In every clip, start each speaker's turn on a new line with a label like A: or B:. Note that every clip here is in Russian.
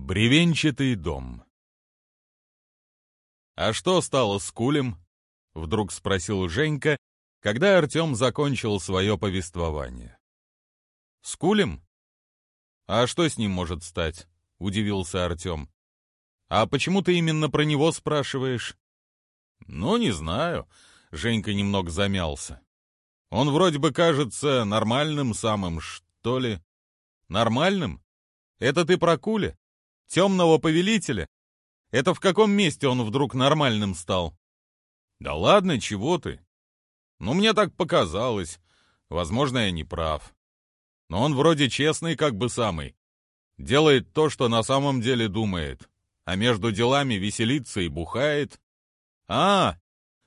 A: Бревенчатый дом «А что стало с Кулем?» — вдруг спросил Женька, когда Артем закончил свое повествование. «С Кулем? А что с ним может стать?» — удивился Артем. «А почему ты именно про него спрашиваешь?» «Ну, не знаю», — Женька немного замялся. «Он вроде бы кажется нормальным самым, что ли?» «Нормальным? Это ты про Куля? Темного повелителя? Это в каком месте он вдруг нормальным стал? Да ладно, чего ты? Ну, мне так показалось. Возможно, я не прав. Но он вроде честный как бы самый. Делает то, что на самом деле думает. А между делами веселится и бухает. А,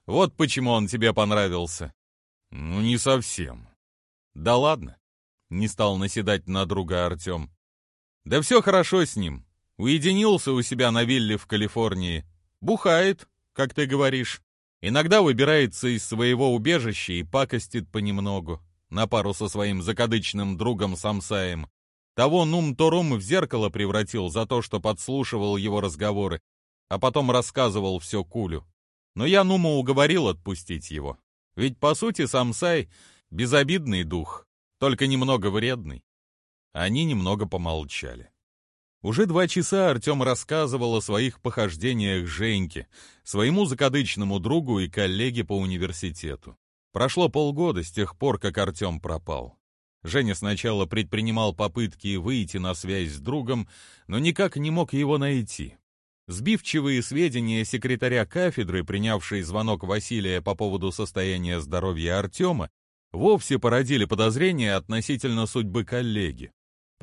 A: вот почему он тебе понравился. Ну, не совсем. Да ладно. Не стал наседать на друга Артем. Да все хорошо с ним. Уединился у себя на вилле в Калифорнии. Бухает, как ты говоришь. Иногда выбирается из своего убежища и пакостит понемногу, на пару со своим закадычным другом Самсаем. Того Нум-Торум в зеркало превратил за то, что подслушивал его разговоры, а потом рассказывал все Кулю. Но я Нуму уговорил отпустить его. Ведь, по сути, Самсай — безобидный дух, только немного вредный. Они немного помолчали. Уже два часа Артем рассказывал о своих похождениях Женьке, своему закадычному другу и коллеге по университету. Прошло полгода с тех пор, как Артем пропал. Женя сначала предпринимал попытки выйти на связь с другом, но никак не мог его найти. Сбивчивые сведения секретаря кафедры, принявшей звонок Василия по поводу состояния здоровья Артема, вовсе породили подозрения относительно судьбы коллеги.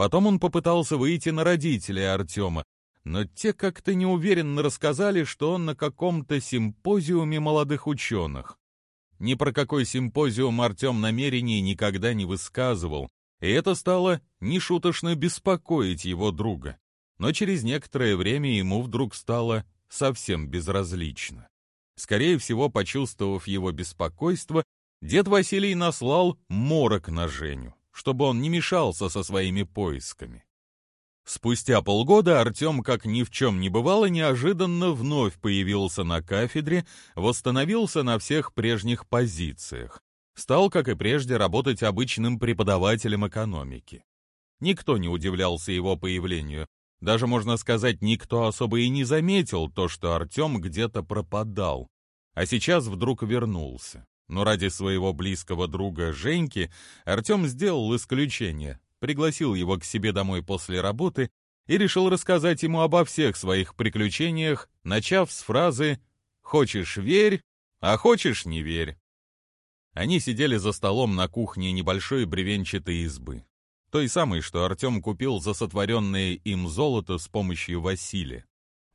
A: Потом он попытался выйти на родителей Артема, но те как-то неуверенно рассказали, что он на каком-то симпозиуме молодых ученых. Ни про какой симпозиум Артем намерений никогда не высказывал, и это стало нешуточно беспокоить его друга. Но через некоторое время ему вдруг стало совсем безразлично. Скорее всего, почувствовав его беспокойство, дед Василий наслал морок на Женю чтобы он не мешался со своими поисками. Спустя полгода Артем, как ни в чем не бывало, неожиданно вновь появился на кафедре, восстановился на всех прежних позициях. Стал, как и прежде, работать обычным преподавателем экономики. Никто не удивлялся его появлению. Даже, можно сказать, никто особо и не заметил то, что Артем где-то пропадал. А сейчас вдруг вернулся. Но ради своего близкого друга Женьки Артем сделал исключение, пригласил его к себе домой после работы и решил рассказать ему обо всех своих приключениях, начав с фразы «Хочешь — верь, а хочешь — не верь». Они сидели за столом на кухне небольшой бревенчатой избы. Той самой, что Артем купил за сотворенное им золото с помощью Василия.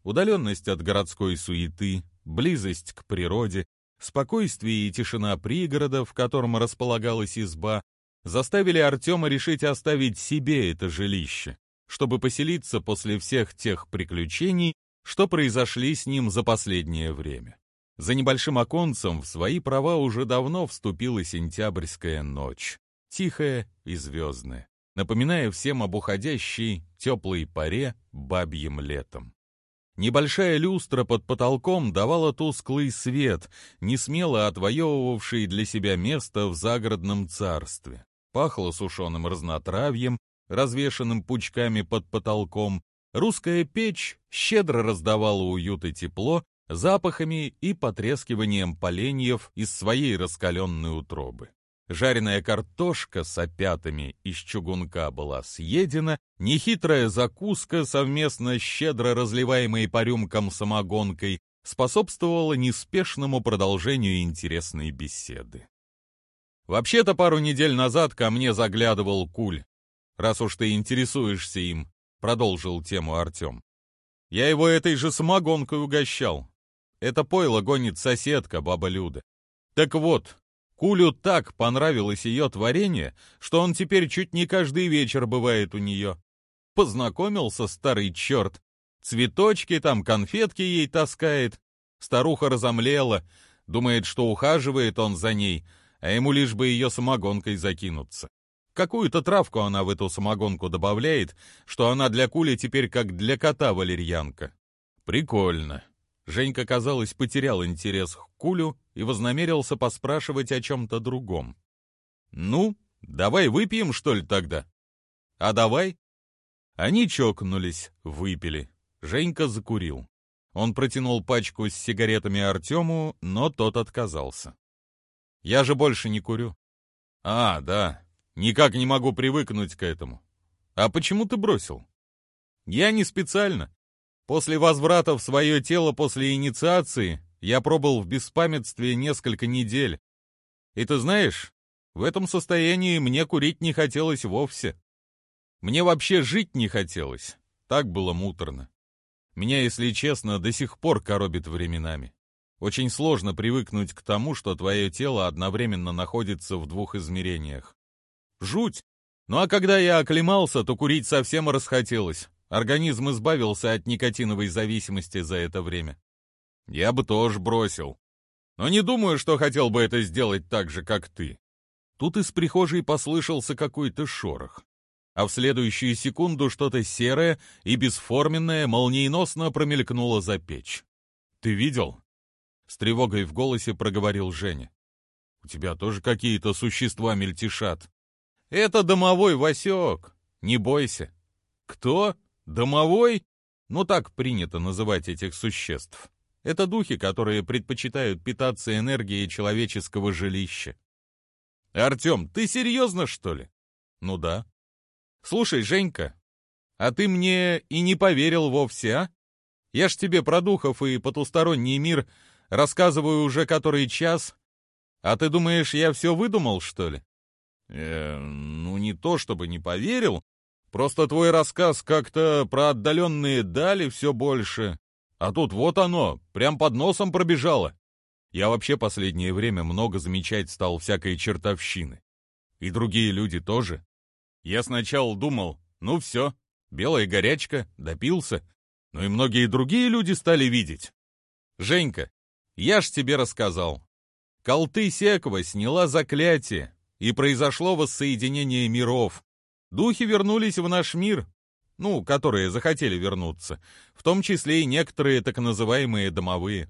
A: Удаленность от городской суеты, близость к природе, Спокойствие и тишина пригорода, в котором располагалась изба, заставили Артема решить оставить себе это жилище, чтобы поселиться после всех тех приключений, что произошли с ним за последнее время. За небольшим оконцем в свои права уже давно вступила сентябрьская ночь, тихая и звездная, напоминая всем об уходящей теплой паре бабьим летом. Небольшая люстра под потолком давала тусклый свет, не смело отвоевывавший для себя место в загородном царстве. Пахло сушеным разнотравьем, развешанным пучками под потолком. Русская печь щедро раздавала уют и тепло запахами и потрескиванием поленьев из своей раскаленной утробы. Жареная картошка с опятами из чугунка была съедена, нехитрая закуска, совместно щедро разливаемой по рюмкам самогонкой, способствовала неспешному продолжению интересной беседы. «Вообще-то пару недель назад ко мне заглядывал Куль. Раз уж ты интересуешься им», — продолжил тему Артем. «Я его этой же самогонкой угощал. Это пойло гонит соседка, баба Люда. Так вот, Кулю так понравилось ее творение, что он теперь чуть не каждый вечер бывает у нее. Познакомился старый черт. Цветочки там, конфетки ей таскает. Старуха разомлела, думает, что ухаживает он за ней, а ему лишь бы ее самогонкой закинуться. Какую-то травку она в эту самогонку добавляет, что она для кули теперь как для кота валерьянка. Прикольно. Женька, казалось, потерял интерес к кулю и вознамерился поспрашивать о чем-то другом. «Ну, давай выпьем, что ли, тогда?» «А давай?» Они чокнулись, выпили. Женька закурил. Он протянул пачку с сигаретами Артему, но тот отказался. «Я же больше не курю». «А, да. Никак не могу привыкнуть к этому. А почему ты бросил?» «Я не специально. После возврата в свое тело после инициации я пробыл в беспамятстве несколько недель. И ты знаешь, в этом состоянии мне курить не хотелось вовсе. Мне вообще жить не хотелось. Так было муторно. Меня, если честно, до сих пор коробит временами. Очень сложно привыкнуть к тому, что твое тело одновременно находится в двух измерениях. Жуть! Ну а когда я оклемался, то курить совсем расхотелось. Организм избавился от никотиновой зависимости за это время. Я бы тоже бросил. Но не думаю, что хотел бы это сделать так же, как ты. Тут из прихожей послышался какой-то шорох. А в следующую секунду что-то серое и бесформенное молниеносно промелькнуло за печь. «Ты видел?» С тревогой в голосе проговорил Женя. «У тебя тоже какие-то существа мельтешат». «Это домовой Васек. Не бойся». «Кто?» Домовой? Ну так принято называть этих существ. Это духи, которые предпочитают питаться энергией человеческого жилища. Артем, ты серьезно, что ли? Ну да. Слушай, Женька, а ты мне и не поверил вовсе, а? Я ж тебе про духов и потусторонний мир рассказываю уже который час, а ты думаешь, я все выдумал, что ли? Э, ну не то чтобы не поверил, Просто твой рассказ как-то про отдаленные дали все больше. А тут вот оно, прям под носом пробежало. Я вообще последнее время много замечать стал всякой чертовщины. И другие люди тоже. Я сначала думал, ну все, белая горячка, допился. Но и многие другие люди стали видеть. Женька, я ж тебе рассказал. Колты Секова сняла заклятие, и произошло воссоединение миров. Духи вернулись в наш мир, ну, которые захотели вернуться, в том числе и некоторые так называемые домовые.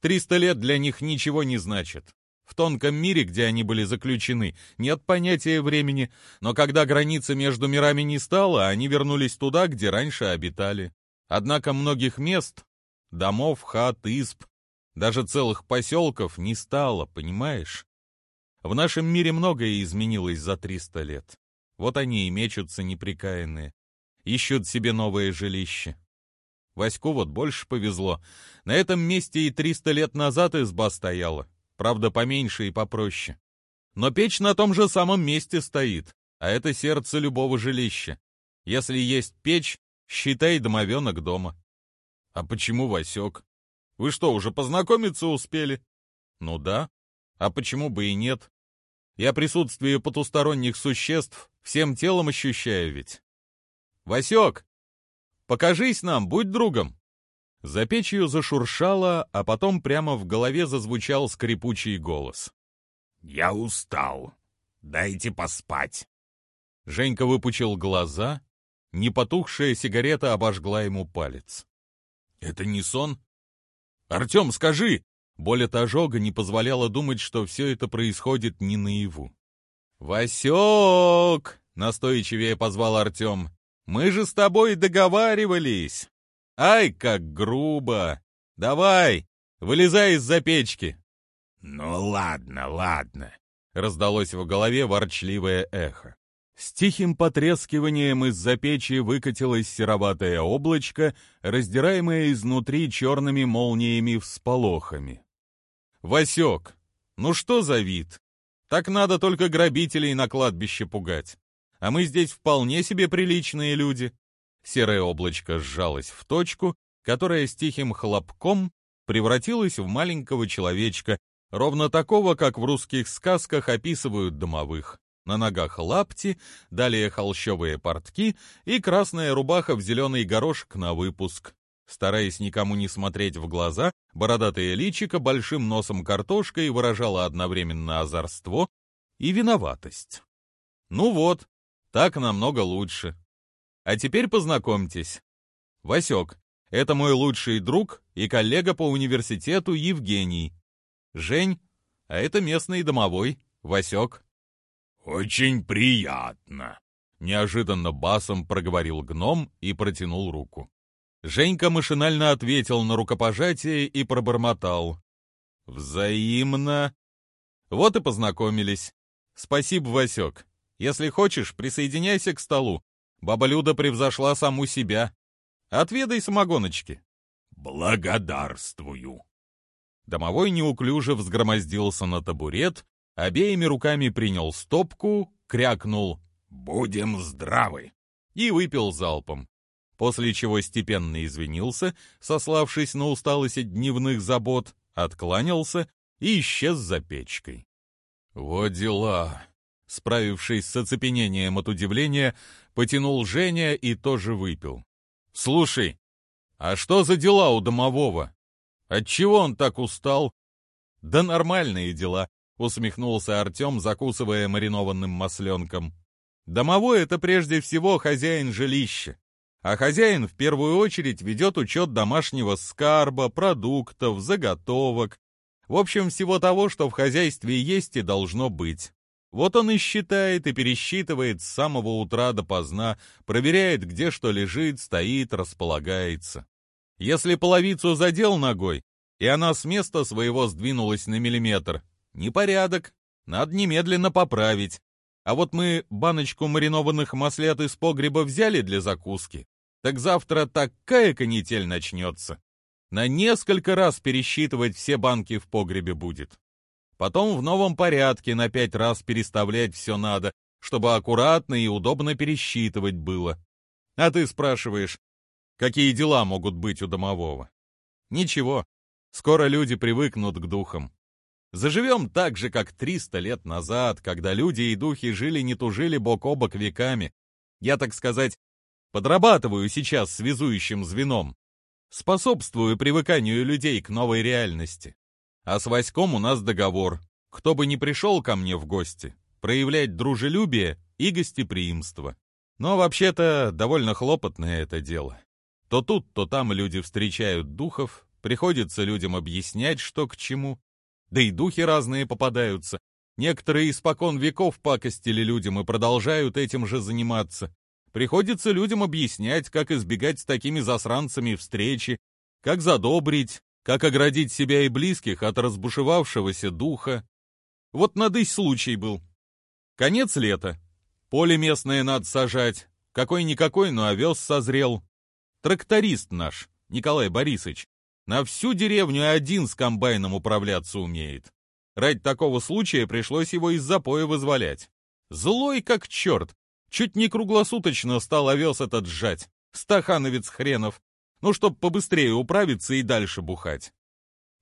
A: Триста лет для них ничего не значит. В тонком мире, где они были заключены, нет понятия времени, но когда граница между мирами не стала, они вернулись туда, где раньше обитали. Однако многих мест, домов, хат, исп, даже целых поселков не стало, понимаешь? В нашем мире многое изменилось за триста лет. Вот они и мечутся неприкаянные, ищут себе новое жилище. Ваську вот больше повезло. На этом месте и триста лет назад изба стояла, правда, поменьше и попроще. Но печь на том же самом месте стоит, а это сердце любого жилища. Если есть печь, считай домовенок дома. А почему Васек? Вы что, уже познакомиться успели? Ну да. А почему бы и нет? Я присутствие потусторонних существ всем телом ощущаю ведь. Васек, покажись нам, будь другом. За печью зашуршало, а потом прямо в голове зазвучал скрипучий голос.
B: «Я устал. Дайте поспать».
A: Женька выпучил глаза, непотухшая сигарета обожгла ему палец. «Это не сон? Артем, скажи!» Боль от ожога не позволяла думать, что все это происходит не наяву. «Васек!» — настойчивее позвал Артем. «Мы же с тобой договаривались!» «Ай, как грубо! Давай, вылезай из-за печки!»
B: «Ну ладно, ладно!»
A: — раздалось в голове ворчливое эхо. С тихим потрескиванием из-за печи выкатилось сероватое облачко, раздираемое изнутри черными молниями-всполохами. Васек, ну что за вид? Так надо только грабителей на кладбище пугать. А мы здесь вполне себе приличные люди. Серое облачко сжалось в точку, которая с тихим хлопком превратилась в маленького человечка, ровно такого, как в русских сказках описывают домовых. На ногах лапти, далее холщовые портки и красная рубаха в зеленый горошек на выпуск. Стараясь никому не смотреть в глаза, бородатое личико большим носом картошкой выражало одновременно озорство и виноватость. Ну вот, так намного лучше. А теперь познакомьтесь. Васек, это мой лучший друг и коллега по университету Евгений. Жень, а это местный домовой, Васек.
B: «Очень приятно», —
A: неожиданно басом проговорил гном и протянул руку. Женька машинально ответил на рукопожатие и пробормотал. «Взаимно». Вот и познакомились. Спасибо, Васек. Если хочешь, присоединяйся к столу. Баба Люда превзошла саму себя. Отведай самогоночки.
B: Благодарствую.
A: Домовой неуклюже взгромоздился на табурет, обеими руками принял стопку, крякнул
B: «Будем здравы!»
A: и выпил залпом, после чего степенно извинился, сославшись на усталость от дневных забот, откланялся и исчез за печкой. «Вот дела!» Справившись с оцепенением от удивления, потянул Женя и тоже выпил. «Слушай, а что за дела у домового? Отчего он так устал?» «Да нормальные дела», — усмехнулся Артем, закусывая маринованным масленком. «Домовой — это прежде всего хозяин жилища. А хозяин в первую очередь ведет учет домашнего скарба, продуктов, заготовок, в общем, всего того, что в хозяйстве есть и должно быть. Вот он и считает и пересчитывает с самого утра до поздна, проверяет, где что лежит, стоит, располагается. Если половицу задел ногой, и она с места своего сдвинулась на миллиметр, непорядок, надо немедленно поправить. А вот мы баночку маринованных маслят из погреба взяли для закуски, так завтра такая канитель начнется. На несколько раз пересчитывать все банки в погребе будет. Потом в новом порядке на пять раз переставлять все надо, чтобы аккуратно и удобно пересчитывать было. А ты спрашиваешь, какие дела могут быть у домового? Ничего, скоро люди привыкнут к духам. Заживем так же, как 300 лет назад, когда люди и духи жили не тужили бок о бок веками. Я, так сказать, подрабатываю сейчас связующим звеном. Способствую привыканию людей к новой реальности. А с Васьком у нас договор. Кто бы ни пришел ко мне в гости, проявлять дружелюбие и гостеприимство. Но вообще-то довольно хлопотное это дело. То тут, то там люди встречают духов, приходится людям объяснять, что к чему. Да и духи разные попадаются. Некоторые испокон веков пакостили людям и продолжают этим же заниматься. Приходится людям объяснять, как избегать с такими засранцами встречи, как задобрить, как оградить себя и близких от разбушевавшегося духа. Вот надысь случай был. Конец лета. Поле местное надо сажать. Какой-никакой, но овес созрел. Тракторист наш, Николай Борисович, на всю деревню один с комбайном управляться умеет. Ради такого случая пришлось его из запоя вызволять. Злой как черт. Чуть не круглосуточно стал овес этот сжать. Стахановец хренов ну, чтоб побыстрее управиться и дальше бухать.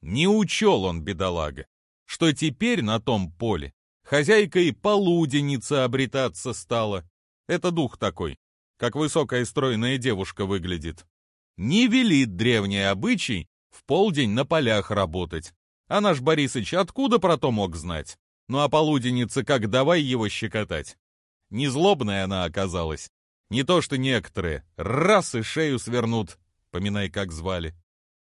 A: Не учел он, бедолага, что теперь на том поле хозяйка и полуденница обретаться стала. Это дух такой, как высокая стройная девушка выглядит. Не велит древний обычай в полдень на полях работать. А наш Борисыч откуда про то мог знать? Ну а полуденница как давай его щекотать. Незлобная она оказалась. Не то что некоторые, раз и шею свернут, поминай, как звали.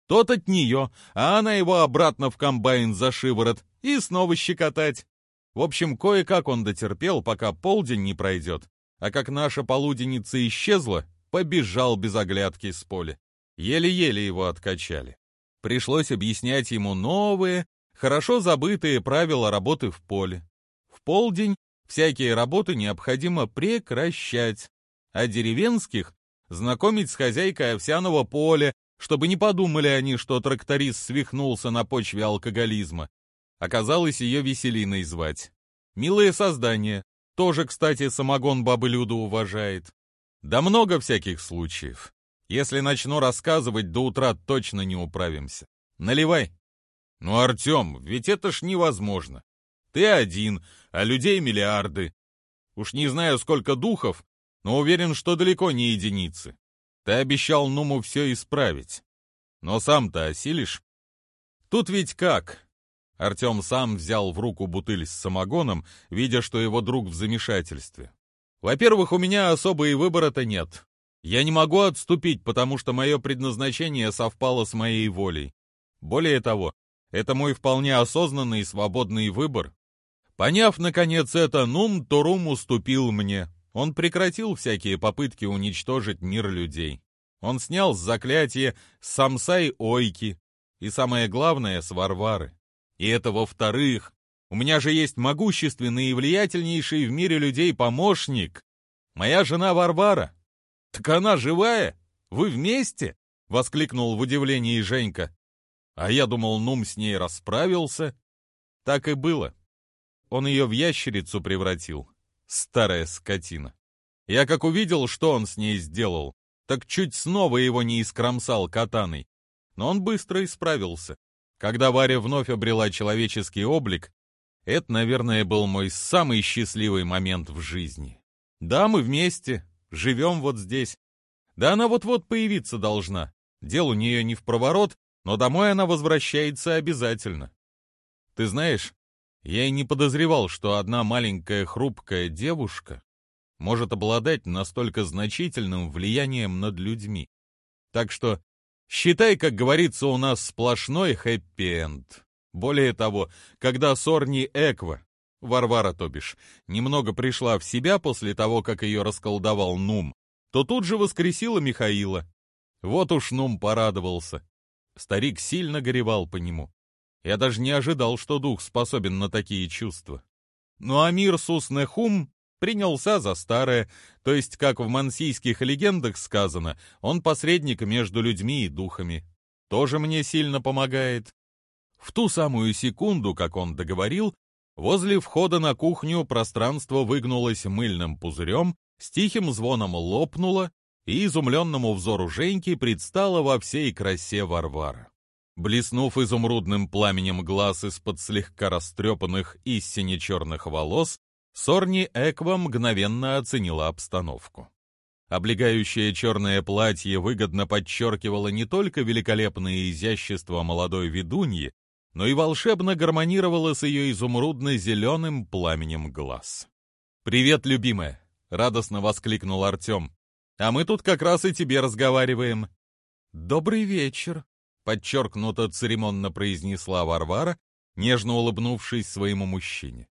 A: Тот от нее, а она его обратно в комбайн за шиворот и снова щекотать. В общем, кое-как он дотерпел, пока полдень не пройдет, а как наша полуденница исчезла, побежал без оглядки с поля. Еле-еле его откачали. Пришлось объяснять ему новые, хорошо забытые правила работы в поле. В полдень всякие работы необходимо прекращать, а деревенских знакомить с хозяйкой овсяного поля, чтобы не подумали они, что тракторист свихнулся на почве алкоголизма. Оказалось, ее Веселиной звать. Милое создание. Тоже, кстати, самогон бабы Люду уважает. Да много всяких случаев. Если начну рассказывать, до утра точно не управимся. Наливай. Ну, Артем, ведь это ж невозможно. Ты один, а людей миллиарды. Уж не знаю, сколько духов, но уверен, что далеко не единицы. Ты обещал Нуму все исправить. Но сам-то осилишь? Тут ведь как? Артем сам взял в руку бутыль с самогоном, видя, что его друг в замешательстве. «Во-первых, у меня особого выбора-то нет. Я не могу отступить, потому что мое предназначение совпало с моей волей. Более того, это мой вполне осознанный и свободный выбор. Поняв, наконец, это, Нум Турум уступил мне. Он прекратил всякие попытки уничтожить мир людей. Он снял с заклятия Самсай Ойки и, самое главное, с Варвары. И это во-вторых. У меня же есть могущественный и влиятельнейший в мире людей помощник. Моя жена Варвара. Так она живая? Вы вместе? Воскликнул в удивлении Женька. А я думал, Нум с ней расправился. Так и было. Он ее в ящерицу превратил. Старая скотина. Я как увидел, что он с ней сделал, так чуть снова его не искромсал катаной. Но он быстро исправился. Когда Варя вновь обрела человеческий облик, это, наверное, был мой самый счастливый момент в жизни. Да, мы вместе, живем вот здесь. Да она вот-вот появиться должна. Дел у нее не в проворот, но домой она возвращается обязательно. Ты знаешь, я и не подозревал, что одна маленькая хрупкая девушка может обладать настолько значительным влиянием над людьми. Так что Считай, как говорится, у нас сплошной хэппи-энд. Более того, когда Сорни Эква, Варвара, то бишь, немного пришла в себя после того, как ее расколдовал Нум, то тут же воскресила Михаила. Вот уж Нум порадовался. Старик сильно горевал по нему. Я даже не ожидал, что дух способен на такие чувства. Ну а мир Суснехум принялся за старое, то есть, как в мансийских легендах сказано, он посредник между людьми и духами. Тоже мне сильно помогает. В ту самую секунду, как он договорил, возле входа на кухню пространство выгнулось мыльным пузырем, с тихим звоном лопнуло, и изумленному взору Женьки предстала во всей красе Варвара. Блеснув изумрудным пламенем глаз из-под слегка растрепанных и сине-черных волос, Сорни Эква мгновенно оценила обстановку. Облегающее черное платье выгодно подчеркивало не только великолепное изящество молодой ведуньи, но и волшебно гармонировало с ее изумрудно-зеленым пламенем глаз. «Привет, любимая!» — радостно воскликнул Артем. «А мы тут как раз и тебе разговариваем». «Добрый вечер», — подчеркнуто церемонно произнесла Варвара, нежно улыбнувшись своему мужчине.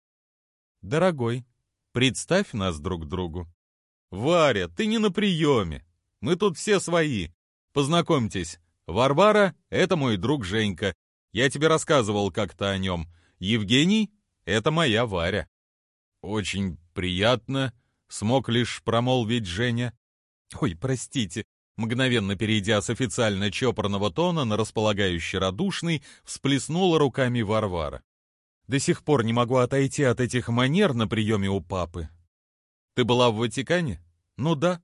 A: «Дорогой, представь нас друг другу». «Варя, ты не на приеме. Мы тут все свои. Познакомьтесь, Варвара — это мой друг Женька. Я тебе рассказывал как-то о нем. Евгений — это моя Варя». «Очень приятно», — смог лишь промолвить Женя. «Ой, простите», мгновенно перейдя с официально чопорного тона на располагающий радушный, всплеснула руками Варвара. До сих пор не могу отойти от этих манер на приеме у папы. Ты была в Ватикане? Ну да.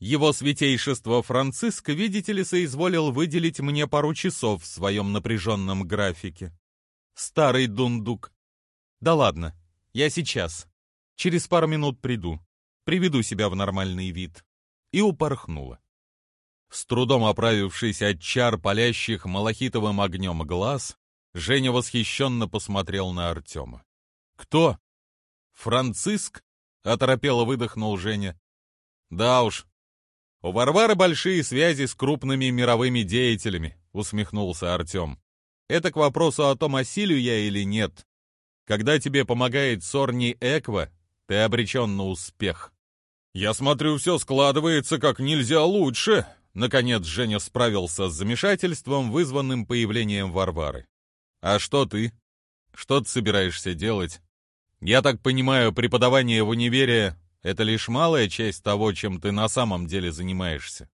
A: Его святейшество Франциск, видите ли, соизволил выделить мне пару часов в своем напряженном графике. Старый дундук. Да ладно, я сейчас. Через пару минут приду. Приведу себя в нормальный вид. И упорхнула. С трудом оправившись от чар палящих малахитовым огнем глаз, Женя восхищенно посмотрел на Артема. «Кто?» «Франциск?» — оторопело выдохнул Женя. «Да уж. У Варвары большие связи с крупными мировыми деятелями», — усмехнулся Артем. «Это к вопросу о том, осилю я или нет. Когда тебе помогает Сорни Эква, ты обречен на успех». «Я смотрю, все складывается как нельзя лучше», Наконец Женя справился с замешательством, вызванным появлением Варвары. А что ты? Что ты собираешься делать? Я так понимаю, преподавание в универе — это лишь малая часть того, чем ты на самом деле занимаешься.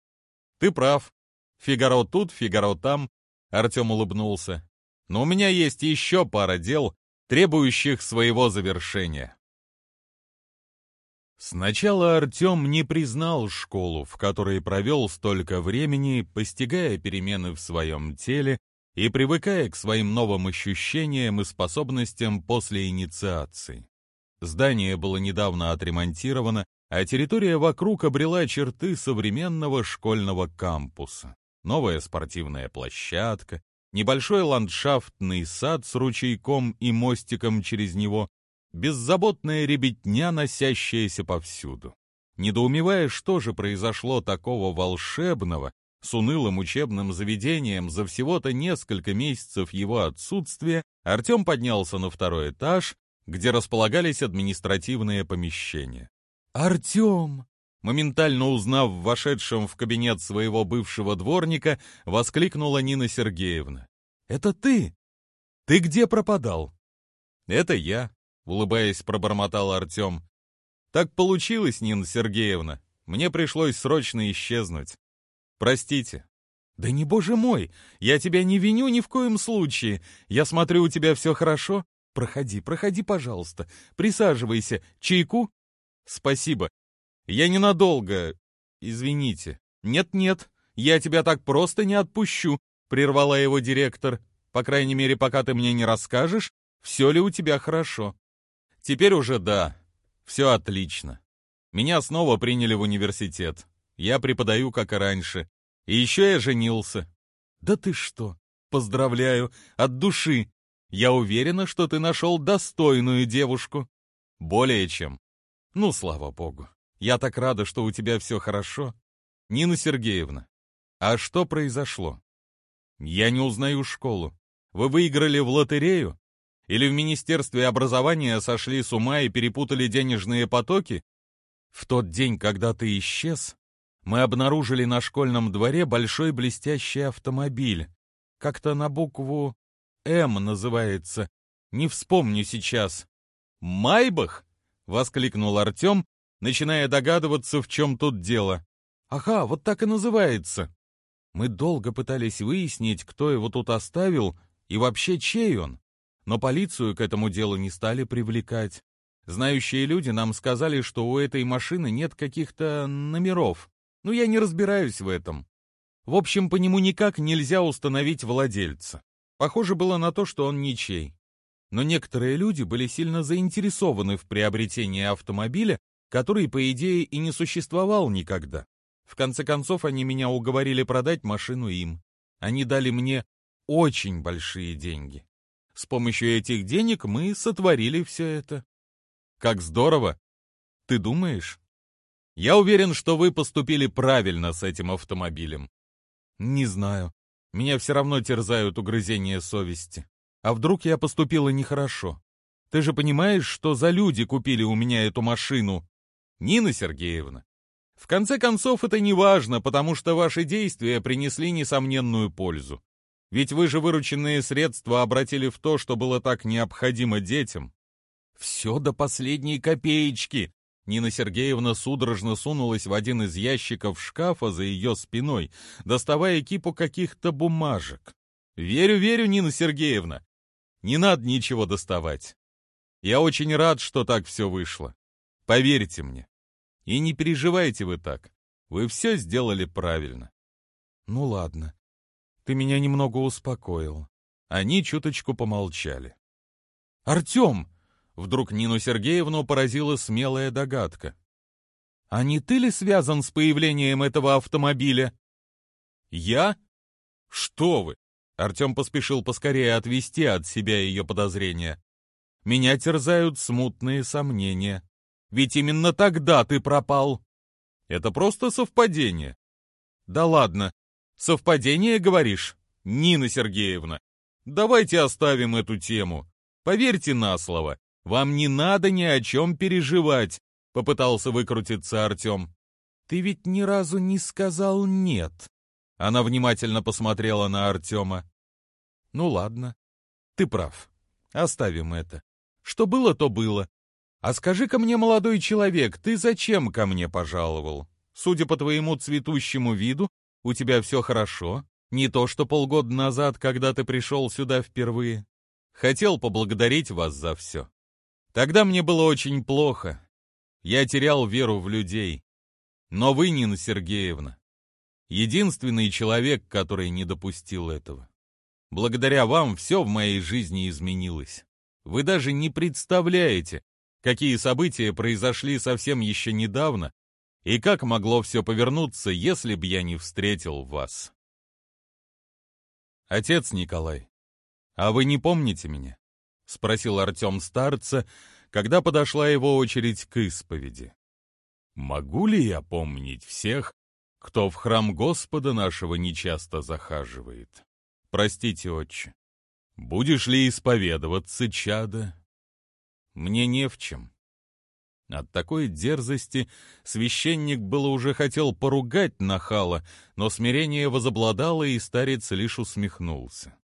A: Ты прав. Фигаро тут, Фигаро там. Артем улыбнулся. Но у меня есть еще пара дел, требующих своего завершения. Сначала Артем не признал школу, в которой провел столько времени, постигая перемены в своем теле и привыкая к своим новым ощущениям и способностям после инициации. Здание было недавно отремонтировано, а территория вокруг обрела черты современного школьного кампуса. Новая спортивная площадка, небольшой ландшафтный сад с ручейком и мостиком через него, беззаботная ребятня, носящаяся повсюду. Недоумевая, что же произошло такого волшебного, с унылым учебным заведением за всего-то несколько месяцев его отсутствия, Артем поднялся на второй этаж, где располагались административные помещения. «Артем!» Моментально узнав вошедшем в кабинет своего бывшего дворника, воскликнула Нина Сергеевна. «Это ты? Ты где пропадал?» «Это я», — улыбаясь, пробормотал Артем. «Так получилось, Нина Сергеевна. Мне пришлось срочно исчезнуть. Простите». «Да не боже мой, я тебя не виню ни в коем случае. Я смотрю, у тебя все хорошо. Проходи, проходи, пожалуйста. Присаживайся. Чайку?» «Спасибо. Я ненадолго. Извините. Нет-нет, я тебя так просто не отпущу, прервала его директор. По крайней мере, пока ты мне не расскажешь, все ли у тебя хорошо. Теперь уже да. Все отлично. Меня снова приняли в университет. Я преподаю, как и раньше. И еще я женился. Да ты что? Поздравляю, от души. Я уверена, что ты нашел достойную девушку. Более чем. Ну, слава богу. Я так рада, что у тебя все хорошо. Нина Сергеевна, а что произошло? Я не узнаю школу. Вы выиграли в лотерею? Или в Министерстве образования сошли с ума и перепутали денежные потоки? В тот день, когда ты исчез, мы обнаружили на школьном дворе большой блестящий автомобиль. Как-то на букву «М» называется. Не вспомню сейчас. «Майбах?» — воскликнул Артем, начиная догадываться, в чем тут дело. «Ага, вот так и называется». Мы долго пытались выяснить, кто его тут оставил и вообще чей он, но полицию к этому делу не стали привлекать. Знающие люди нам сказали, что у этой машины нет каких-то номеров. Ну, я не разбираюсь в этом. В общем, по нему никак нельзя установить владельца. Похоже было на то, что он ничей. Но некоторые люди были сильно заинтересованы в приобретении автомобиля, который, по идее, и не существовал никогда. В конце концов, они меня уговорили продать машину им. Они дали мне очень большие деньги. С помощью этих денег мы сотворили все это. Как здорово! Ты думаешь? Я уверен, что вы поступили правильно с этим автомобилем. Не знаю. Меня все равно терзают угрызения совести. А вдруг я поступила нехорошо? Ты же понимаешь, что за люди купили у меня эту машину? Нина Сергеевна, в конце концов это не важно, потому что ваши действия принесли несомненную пользу. Ведь вы же вырученные средства обратили в то, что было так необходимо детям. Все до последней копеечки. Нина Сергеевна судорожно сунулась в один из ящиков шкафа за ее спиной, доставая кипу каких-то бумажек. «Верю, верю, Нина Сергеевна. Не надо ничего доставать. Я очень рад, что так все вышло. Поверьте мне. И не переживайте вы так. Вы все сделали правильно. Ну ладно. Ты меня немного успокоил. Они чуточку помолчали. Артем! Вдруг Нину Сергеевну поразила смелая догадка. А не ты ли связан с появлением этого автомобиля? Я? Что вы? Артем поспешил поскорее отвести от себя ее подозрения. Меня терзают смутные сомнения. Ведь именно тогда ты пропал. Это просто совпадение. Да ладно. Совпадение, говоришь? Нина Сергеевна, давайте оставим эту тему. Поверьте на слово, вам не надо ни о чем переживать, попытался выкрутиться Артем. Ты ведь ни разу не сказал «нет». Она внимательно посмотрела на Артема. Ну ладно, ты прав. Оставим это. Что было, то было. «А скажи-ка мне, молодой человек, ты зачем ко мне пожаловал? Судя по твоему цветущему виду, у тебя все хорошо. Не то, что полгода назад, когда ты пришел сюда впервые. Хотел поблагодарить вас за все. Тогда мне было очень плохо. Я терял веру в людей. Но вы, Нина Сергеевна, единственный человек, который не допустил этого. Благодаря вам все в моей жизни изменилось. Вы даже не представляете, какие события произошли совсем еще недавно, и как могло все повернуться, если б я не встретил вас. Отец Николай, а вы не помните меня? Спросил Артем старца, когда подошла его очередь к исповеди. Могу ли я помнить всех, кто в храм Господа нашего нечасто захаживает? Простите, отче. Будешь ли исповедоваться, чада? Мне не в чем. От такой дерзости священник было уже хотел поругать нахала, но смирение возобладало, и старец лишь усмехнулся.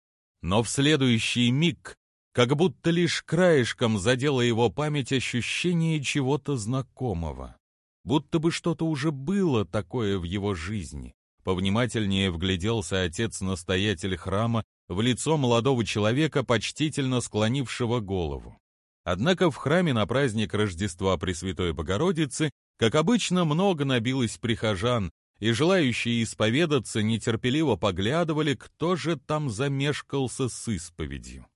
A: Но в следующий миг, как будто лишь краешком задело его память ощущение чего-то знакомого. Будто бы что-то уже было такое в его жизни. Повнимательнее вгляделся отец-настоятель храма в лицо молодого человека, почтительно склонившего голову. Однако в храме на праздник Рождества Пресвятой Богородицы, как обычно, много набилось прихожан, и желающие исповедаться нетерпеливо поглядывали, кто же там замешкался с исповедью.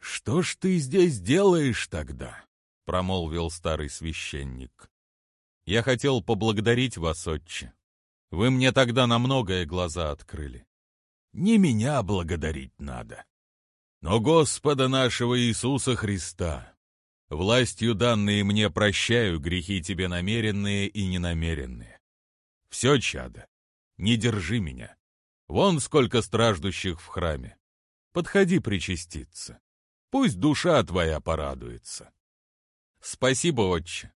A: «Что ж ты здесь делаешь тогда?» — промолвил старый священник. «Я хотел поблагодарить вас, отче. Вы мне тогда на многое глаза открыли. Не меня благодарить надо, но Господа нашего Иисуса Христа, Властью данные мне прощаю грехи тебе намеренные и ненамеренные. Все, чадо, не держи меня. Вон сколько страждущих в храме. Подходи причаститься. Пусть душа твоя порадуется. Спасибо, отче.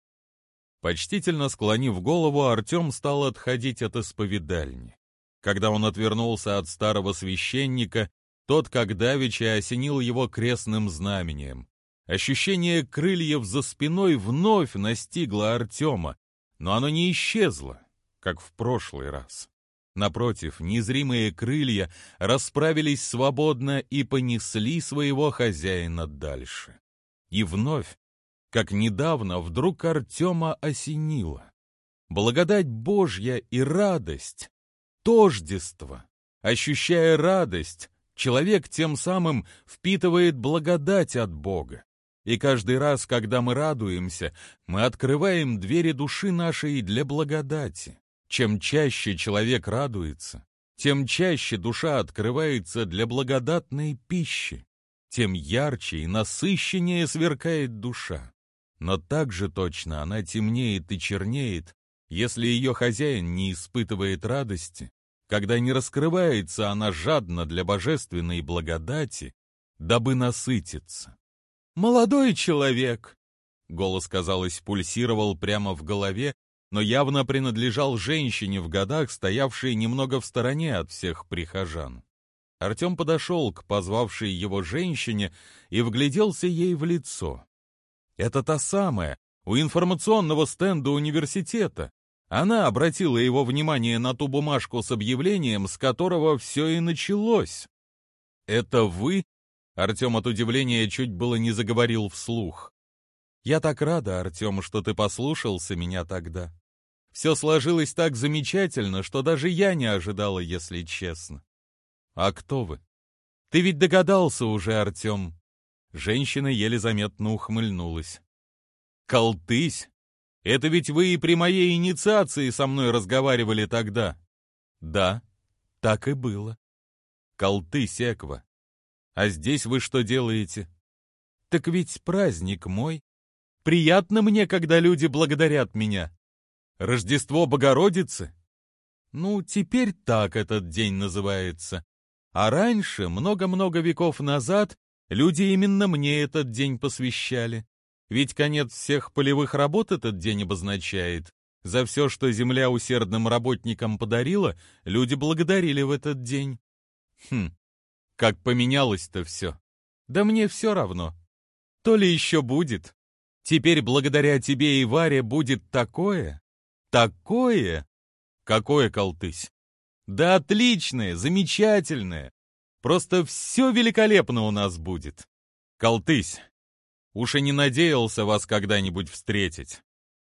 A: Почтительно склонив голову, Артем стал отходить от исповедальни. Когда он отвернулся от старого священника, тот, как давеча, осенил его крестным знаменем. Ощущение крыльев за спиной вновь настигло Артема, но оно не исчезло, как в прошлый раз. Напротив, незримые крылья расправились свободно и понесли своего хозяина дальше. И вновь, как недавно, вдруг Артема осенило. Благодать Божья и радость, тождество. Ощущая радость, человек тем самым впитывает благодать от Бога. И каждый раз, когда мы радуемся, мы открываем двери души нашей для благодати. Чем чаще человек радуется, тем чаще душа открывается для благодатной пищи, тем ярче и насыщеннее сверкает душа. Но так же точно она темнеет и чернеет, если ее хозяин не испытывает радости, когда не раскрывается она жадно для божественной благодати, дабы насытиться. «Молодой человек!» Голос, казалось, пульсировал прямо в голове, но явно принадлежал женщине в годах, стоявшей немного в стороне от всех прихожан. Артем подошел к позвавшей его женщине и вгляделся ей в лицо. Это та самая, у информационного стенда университета. Она обратила его внимание на ту бумажку с объявлением, с которого все и началось. «Это вы Артем от удивления чуть было не заговорил вслух. «Я так рада, Артем, что ты послушался меня тогда. Все сложилось так замечательно, что даже я не ожидала, если честно. А кто вы? Ты ведь догадался уже, Артем?» Женщина еле заметно ухмыльнулась. «Колтысь! Это ведь вы и при моей инициации со мной разговаривали тогда!» «Да, так и было. Колтысь, Эква, а здесь вы что делаете? Так ведь праздник мой. Приятно мне, когда люди благодарят меня. Рождество Богородицы? Ну, теперь так этот день называется. А раньше, много-много веков назад, люди именно мне этот день посвящали. Ведь конец всех полевых работ этот день обозначает. За все, что земля усердным работникам подарила, люди благодарили в этот день. Хм, как поменялось-то все. Да мне все равно. То ли еще будет. Теперь благодаря тебе и Варе будет такое, такое. Какое, колтысь? Да отличное, замечательное. Просто все великолепно у нас будет. Колтысь, уж и не надеялся вас когда-нибудь встретить,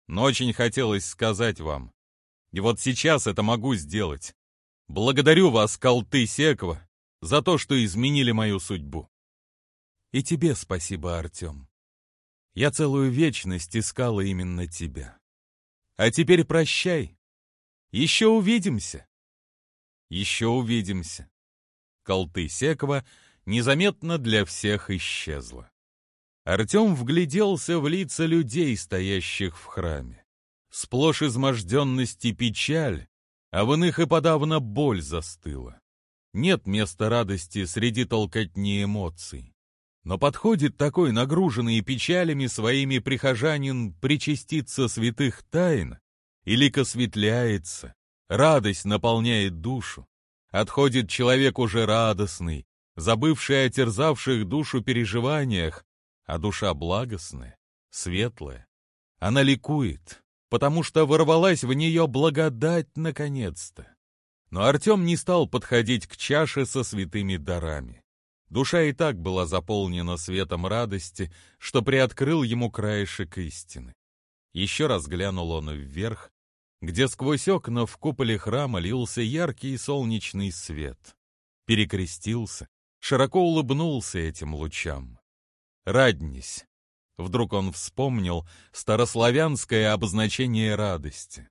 A: но очень хотелось сказать вам. И вот сейчас это могу сделать. Благодарю вас, Колтысь Эква, за то, что изменили мою судьбу. И тебе спасибо, Артем. Я целую вечность искала именно тебя. А теперь прощай. Еще увидимся. Еще увидимся. колты Секова незаметно для всех исчезла. Артем вгляделся в лица людей, стоящих в храме. Сплошь изможденность и печаль, а в иных и подавно боль застыла. Нет места радости среди толкотни эмоций. Но подходит такой нагруженный печалями своими прихожанин причаститься святых тайн, или косветляется, радость наполняет душу. Отходит человек уже радостный, забывший о терзавших душу переживаниях, а душа благостная, светлая. Она ликует, потому что ворвалась в нее благодать наконец-то. Но Артем не стал подходить к чаше со святыми дарами. Душа и так была заполнена светом радости, что приоткрыл ему краешек истины. Еще раз глянул он вверх, где сквозь окна в куполе храма лился яркий солнечный свет. Перекрестился, широко улыбнулся этим лучам. «Раднись!» Вдруг он вспомнил старославянское обозначение радости.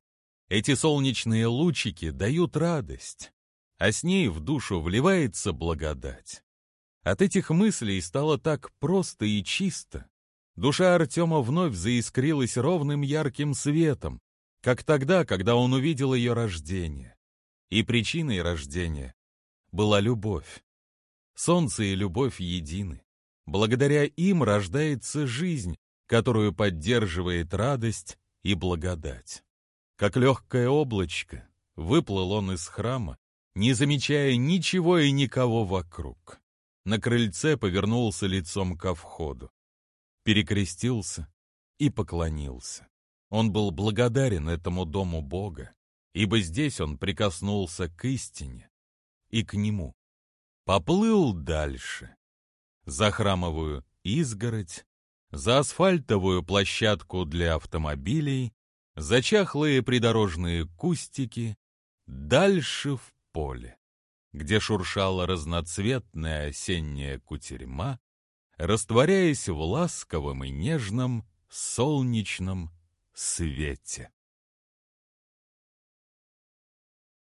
A: Эти солнечные лучики дают радость, а с ней в душу вливается благодать. От этих мыслей стало так просто и чисто. Душа Артема вновь заискрилась ровным ярким светом, как тогда, когда он увидел ее рождение. И причиной рождения была любовь. Солнце и любовь едины. Благодаря им рождается жизнь, которую поддерживает радость и благодать. Как легкое облачко, выплыл он из храма, не замечая ничего и никого вокруг. На крыльце повернулся лицом ко входу. Перекрестился и поклонился. Он был благодарен этому дому Бога, ибо здесь он прикоснулся к истине и к нему. Поплыл дальше. За храмовую изгородь, за асфальтовую площадку для автомобилей, за чахлые придорожные кустики, дальше в поле, где шуршала разноцветная осенняя кутерьма, растворяясь в ласковом и нежном солнечном свете.